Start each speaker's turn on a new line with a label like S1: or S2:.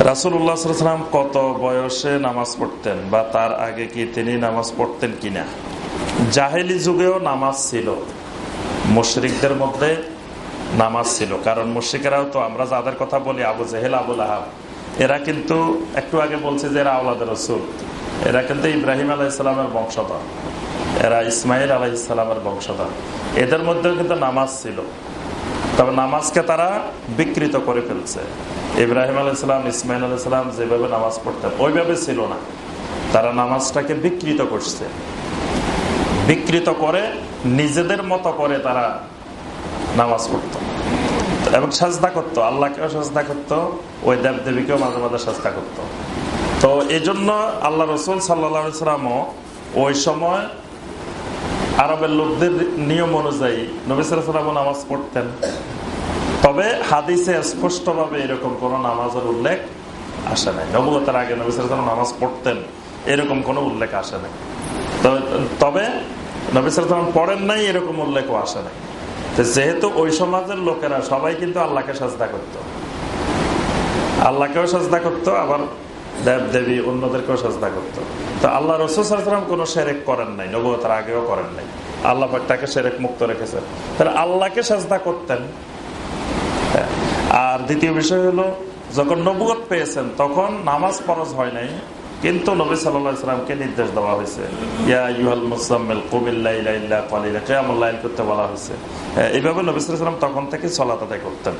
S1: রাসুল্লাহ সাল্লাম কত বয়সে নামাজ পড়তেন বা তার আগে কি তিনি নামাজ পড়তেন কিনা? জাহেলি যুগেও নামাজ ছিল। মুশরিকদের মধ্যে নামাজ ছিল। কারণ মুশ্রিকেরাও তো, আমরা যাদের কথা বলি, আবু জেহেল আবুল আহাব এরা কিন্তু একটু আগে বলছে যে এরা আওলাদের রসুল। এরা কিন্তু ইব্রাহিম আলাহ বংশধর। এরা ইসমাইল আলাহ ইসলামের বংশধর। এদের মধ্যেও কিন্তু নামাজ ছিল। তবে নামাজকে তারা বিকৃত করে ফেলছে। ইব্রাহিম আলাহ ইসলাম ইসমাইল আলাহ ইসলাম যেভাবে নামাজ পড়তেন, ওইভাবে ছিল না। তারা নামাজটাকে বিকৃত করছে। বিকৃত করে নিজেদের মতো করে তারা নামাজ পড়ত। এবং সাজদা করতো, আল্লাহকেও সাজদা করতো, ওই দেব দেবীকেও মাঝে মাঝে সাজদা করতো। তো এই জন্য আল্লাহ রসুল সাল্লামও ওই সময় আরবের লোকদের নিয়ম অনুযায়ী নবিসাম নামাজ পড়তেন। তবে হাদিসে স্পষ্টভাবে এরকম কোন নামাজের উল্লেখ আসে নাই। নবগতের আগে নবিসাম নামাজ পড়তেন, এরকম কোনো উল্লেখ আসে নাই। তবে নবিসাম পড়েন নাই, এরকম উল্লেখও আসে নাই। যেহেতু ওই সমাজের লোকেরা সবাই কিন্তু আল্লাহকে সাজদা করত। আল্লাহকেও সাজদা করতো, আবার দেব দেবী অন্যদেরকেও সাজদা করতো। তো আল্লাহ রসুলাম কোন সেরেক করেন নাই নবতার আগেও করেন নাই। আল্লাহ তাকে সেরেক মুক্ত রেখেছেন তাহলে আল্লাহকে সাজদা করতেন। আর দ্বিতীয় বিষয় হলো, যখন নবুগত পেয়েছেন, তখন নামাজ ফরজ হয় নাই, কিন্তু নবী সাল্লামকে নির্দেশ দেওয়া হয়েছে। করতে বলা হয়েছে। এইভাবে নবী সাল্লাম তখন থেকে চলাত আদায় করতেন।